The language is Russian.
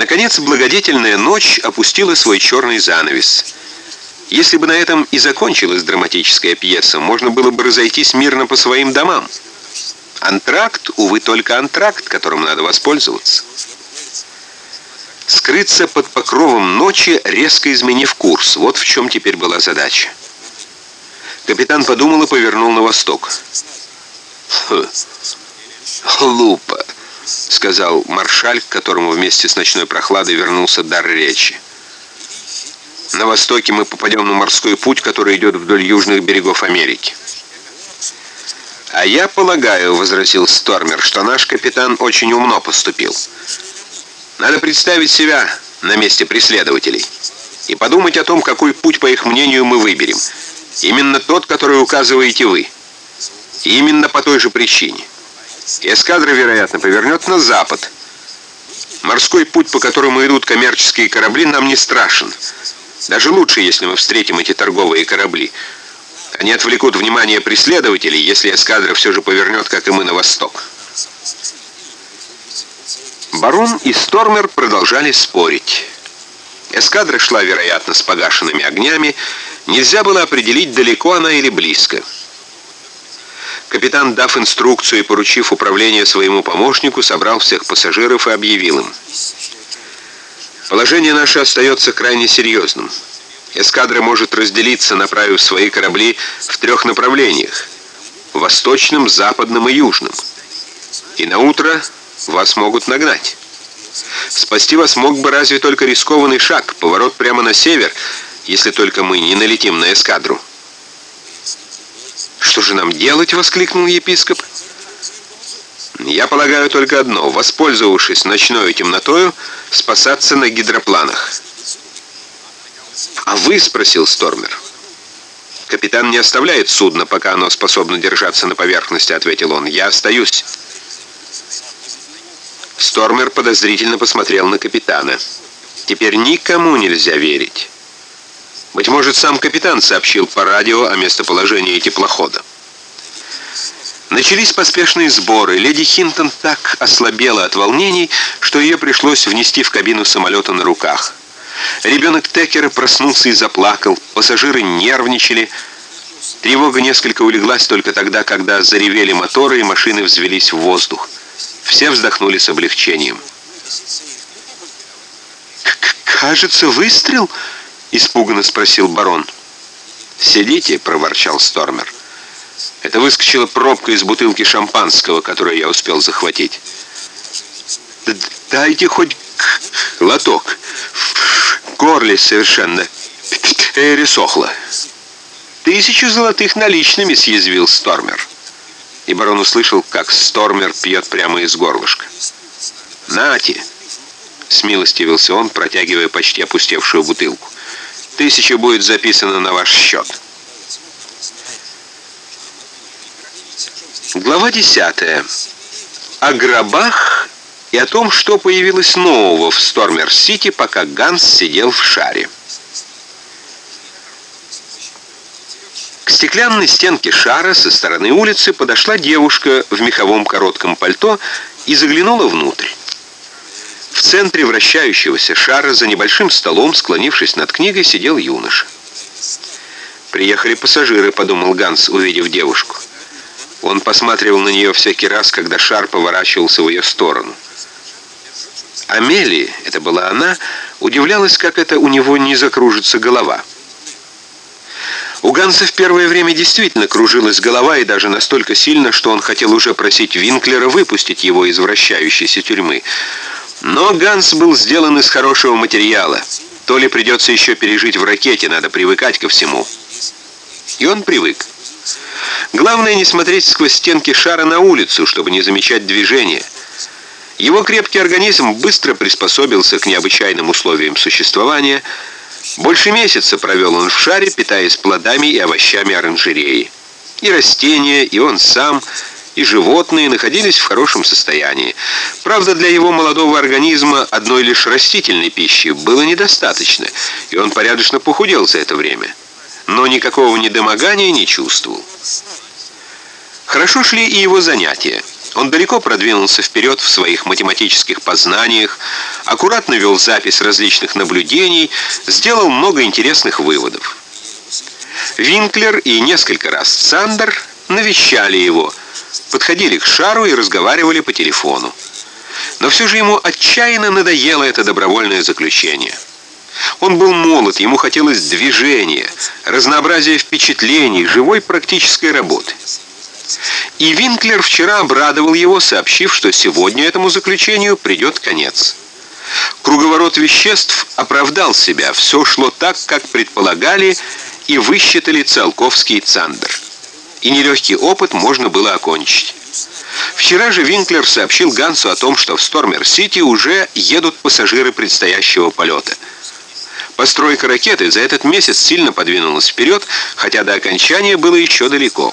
Наконец, благодетельная ночь опустила свой черный занавес. Если бы на этом и закончилась драматическая пьеса, можно было бы разойтись мирно по своим домам. Антракт, увы, только антракт, которым надо воспользоваться. Скрыться под покровом ночи, резко изменив курс. Вот в чем теперь была задача. Капитан подумал и повернул на восток. «Хм, «Глупо», — сказал маршаль, к которому вместе с ночной прохладой вернулся дар речи. «На востоке мы попадем на морской путь, который идет вдоль южных берегов Америки». «А я полагаю», — возразил Стормер, — «что наш капитан очень умно поступил. Надо представить себя на месте преследователей и подумать о том, какой путь, по их мнению, мы выберем. Именно тот, который указываете вы. И именно по той же причине. Эскадра, вероятно, повернет на запад. Морской путь, по которому идут коммерческие корабли, нам не страшен. Даже лучше, если мы встретим эти торговые корабли. Они отвлекут внимание преследователей, если эскадра все же повернет, как и мы, на восток. Барон и Стормер продолжали спорить. Эскадра шла, вероятно, с погашенными огнями. Нельзя было определить, далеко она или близко. Капитан, дав инструкцию и поручив управление своему помощнику, собрал всех пассажиров и объявил им. Положение наше остается крайне серьезным. Эскадра может разделиться, направив свои корабли в трех направлениях – восточном, западном и южном. И на утро вас могут нагнать. Спасти вас мог бы разве только рискованный шаг, поворот прямо на север, если только мы не налетим на эскадру. «Что же нам делать?» — воскликнул епископ. «Я полагаю только одно. Воспользовавшись ночной темнотою, спасаться на гидропланах». «А вы?» — спросил Стормер. «Капитан не оставляет судно, пока оно способно держаться на поверхности», — ответил он. «Я остаюсь». Стормер подозрительно посмотрел на капитана. «Теперь никому нельзя верить». Быть может, сам капитан сообщил по радио о местоположении теплохода. Начались поспешные сборы. Леди Хинтон так ослабела от волнений, что ее пришлось внести в кабину самолета на руках. Ребенок Текера проснулся и заплакал, пассажиры нервничали. Тревога несколько улеглась только тогда, когда заревели моторы и машины взвелись в воздух. Все вздохнули с облегчением. «Кажется, выстрел?» — испуганно спросил барон. «Сидите», — проворчал Стормер. «Это выскочила пробка из бутылки шампанского, которую я успел захватить». «Дайте хоть глоток», горле совершенно пересохло. «Тысячу золотых наличными», — съязвил Стормер. И барон услышал, как Стормер пьет прямо из горлышка. «Нате!» — смилостивился он, протягивая почти опустевшую бутылку. «Тысяча будет записана на ваш счет». Глава десятая. О гробах и о том, что появилось нового в Стормер-Сити, пока Ганс сидел в шаре. К стеклянной стенке шара со стороны улицы подошла девушка в меховом коротком пальто и заглянула внутрь. В центре вращающегося шара за небольшим столом, склонившись над книгой, сидел юноша. «Приехали пассажиры», — подумал Ганс, увидев девушку. Он посматривал на нее всякий раз, когда шар поворачивался в ее сторону. Амели, это была она, удивлялась, как это у него не закружится голова. У Ганса в первое время действительно кружилась голова, и даже настолько сильно, что он хотел уже просить Винклера выпустить его из вращающейся тюрьмы. Но Ганс был сделан из хорошего материала. То ли придется еще пережить в ракете, надо привыкать ко всему. И он привык. Главное не смотреть сквозь стенки шара на улицу, чтобы не замечать движения. Его крепкий организм быстро приспособился к необычайным условиям существования. Больше месяца провел он в шаре, питаясь плодами и овощами оранжереи. И растения, и он сам, и животные находились в хорошем состоянии. Правда, для его молодого организма одной лишь растительной пищи было недостаточно, и он порядочно похудел за это время. Но никакого недомогания не чувствовал. Хорошо шли и его занятия. Он далеко продвинулся вперед в своих математических познаниях, аккуратно вел запись различных наблюдений, сделал много интересных выводов. Винклер и несколько раз Сандер навещали его, подходили к шару и разговаривали по телефону. Но все же ему отчаянно надоело это добровольное заключение. Он был молод, ему хотелось движения, разнообразия впечатлений, живой практической работы. И Винклер вчера обрадовал его, сообщив, что сегодня этому заключению придет конец. Круговорот веществ оправдал себя, все шло так, как предполагали и высчитали Циолковский и Цандер. И нелегкий опыт можно было окончить. Вчера же Винклер сообщил Гансу о том, что в Стормер-Сити уже едут пассажиры предстоящего полета. Постройка ракеты за этот месяц сильно подвинулась вперед, хотя до окончания было еще далеко.